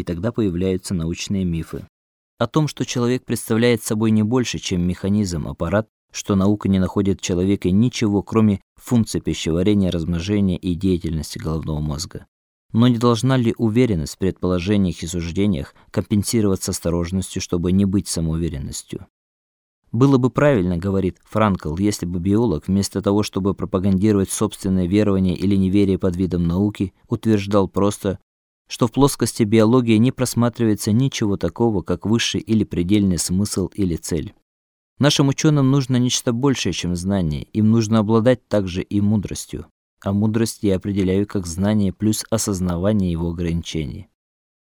и тогда появляются научные мифы. О том, что человек представляет собой не больше, чем механизм, аппарат, что наука не находит в человеке ничего, кроме функций пищеварения, размножения и деятельности головного мозга. Но не должна ли уверенность в предположениях и суждениях компенсироваться осторожностью, чтобы не быть самоуверенностью? Было бы правильно, говорит Франкл, если бы биолог вместо того, чтобы пропагандировать собственное верование или неверие под видом науки, утверждал просто, что в плоскости биологии не просматривается ничего такого, как высший или предельный смысл или цель. Нашим ученым нужно нечто большее, чем знание, им нужно обладать также и мудростью. А мудрость я определяю как знание плюс осознавание его ограничений.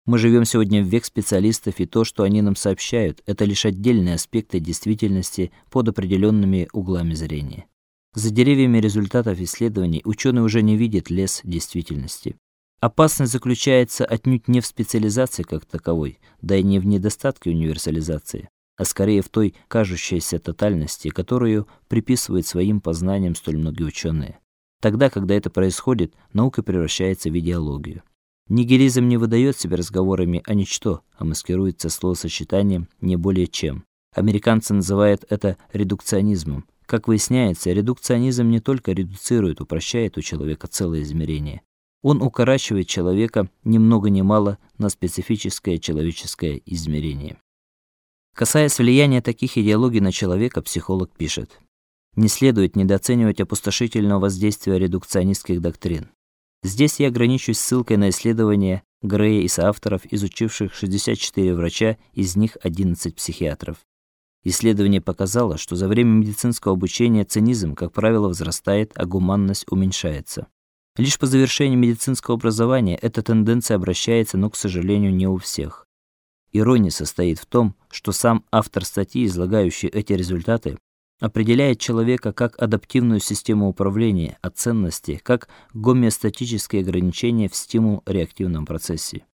Мы живем сегодня в век специалистов, и то, что они нам сообщают, это лишь отдельные аспекты действительности под определенными углами зрения. За деревьями результатов исследований ученый уже не видит лес действительности. Опасность заключается отнюдь не в специализации как таковой, да и не в недостатке универсализации, а скорее в той кажущейся тотальности, которую приписывают своим познаниям столь многие ученые. Тогда, когда это происходит, наука превращается в идеологию. Нигилизм не выдает себя разговорами о ничто, а маскируется словосочетанием не более чем. Американцы называют это редукционизмом. Как выясняется, редукционизм не только редуцирует, упрощает у человека целое измерение. Он укорачивает человека ни много ни мало на специфическое человеческое измерение. Касаясь влияния таких идеологий на человека, психолог пишет: не следует недооценивать опустошительного воздействия редукционистских доктрин. Здесь я ограничусь ссылкой на исследования Грея и соавторов, изучивших 64 врача, из них 11 психиатров. Исследование показало, что за время медицинского обучения цинизм, как правило, возрастает, а гуманность уменьшается. Лишь по завершении медицинского образования эта тенденция обращается, но, к сожалению, не у всех. Ирония состоит в том, что сам автор статьи, излагающий эти результаты, определяет человека как адаптивную систему управления, а ценности как гомеостатические ограничения в стимул-реактивном процессе.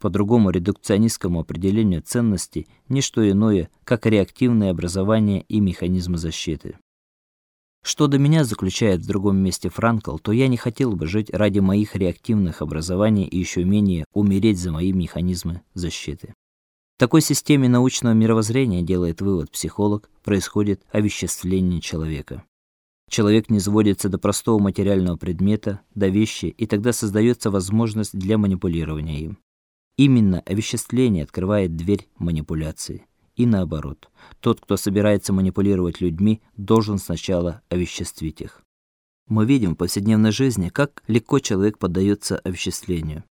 По другому редукционистскому определению ценности не что иное, как реактивное образование и механизмы защиты. Что до меня заключает в другом месте Франкл, то я не хотел бы жить ради моих реактивных образований и еще менее умереть за мои механизмы защиты такой системе научного мировоззрения, делает вывод психолог, происходит овеществление человека. Человек не сводится до простого материального предмета, до вещи, и тогда создается возможность для манипулирования им. Именно овеществление открывает дверь манипуляции. И наоборот. Тот, кто собирается манипулировать людьми, должен сначала овеществить их. Мы видим в повседневной жизни, как легко человек поддается овеществлению.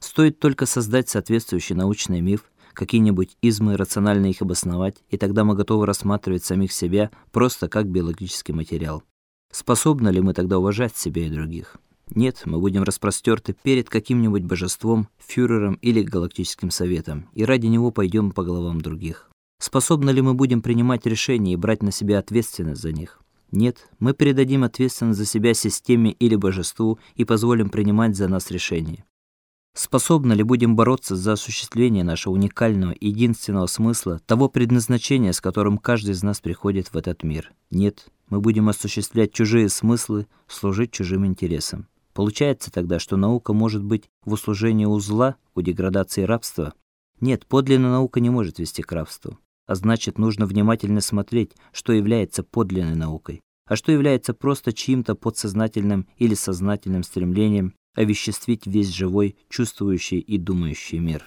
Стоит только создать соответствующий научный миф, какие-нибудь измы, рационально их обосновать, и тогда мы готовы рассматривать самих себя просто как биологический материал. Способны ли мы тогда уважать себя и других? Нет, мы будем распростерты перед каким-нибудь божеством, фюрером или галактическим советом, и ради него пойдем по головам других. Способны ли мы будем принимать решения и брать на себя ответственность за них? Нет, мы передадим ответственность за себя системе или божеству и позволим принимать за нас решения. Способны ли будем бороться за осуществление нашего уникального единственного смысла, того предназначения, с которым каждый из нас приходит в этот мир? Нет, мы будем осуществлять чужие смыслы, служить чужим интересам. Получается тогда, что наука может быть в услужении у зла, у деградации рабства? Нет, подлинная наука не может вести к рабству. А значит, нужно внимательно смотреть, что является подлинной наукой, а что является просто чьим-то подсознательным или сознательным стремлением овеществить весь живой, чувствующий и думающий мир.